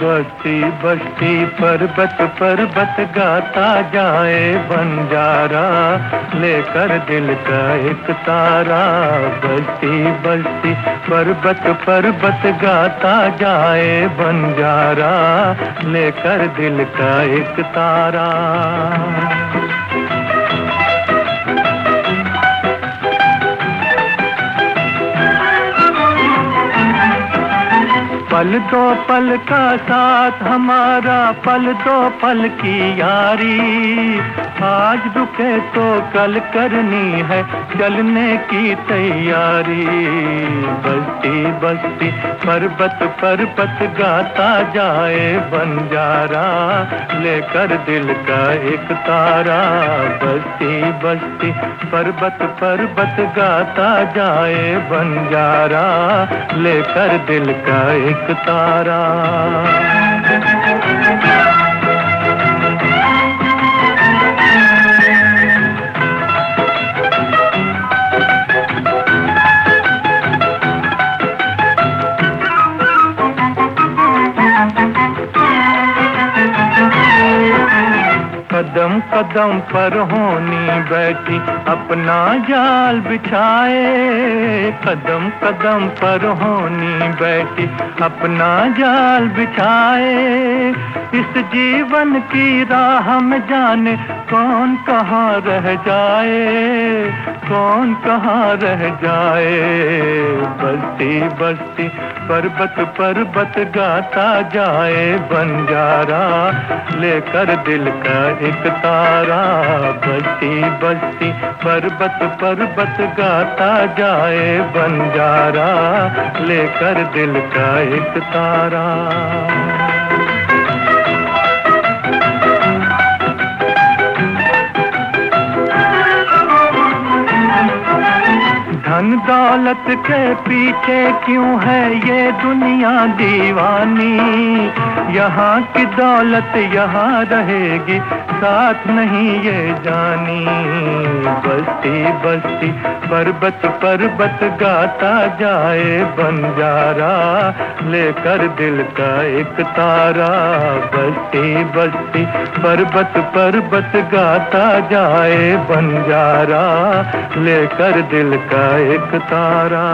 بستی بستی پربت پربت گاتا جائے بنجارا لے کر دل کا ایک تارا بستی بستی پربت پربت گاتا جائے بنجارا لے کر دل کا ایک تارا پل دو پل کا ساتھ ہمارا، پل دو پل کی یاری۔ آج رکے تو کل کرنی ہے چلنے کی تیاری۔ بستی بستی پربت پربت گاتا جائے بنجارا لے کر دل کا ایک تارا۔ بستی بستی پربت پربت گاتا جائے بنجارا لے کر دل کا ایک چمکتا رہا قدم قدم پر ہونی بیٹھی، اپنا جال بچھائے۔ قدم قدم پر ہونی بیٹھی، اپنا جال بچھائے۔ اس جیون کی راہ میں جانے، کون کہاں رہ جائے؟ کون کہاں رہ جائے؟ بستی بستی، پربت پربت گاتا جائے بنجارا، لے کر دل کا ایک تارا۔ بستی بستی، پربت پربت گاتا جائے بنجارا، لے کر دل کا ایک تارا۔ دولت کے پیچھے کیوں ہے یہ دنیا دیوانی؟ یہاں کی دولت یہاں رہے گی، ساتھ نہیں یہ جانی۔ بستی بستی پربت پربت گاتا جائے بنجارا لے کر دل کا ایک تارا بستی بستی پربت پربت گاتا جائے بنجارا لے کر دل کا ایک تارا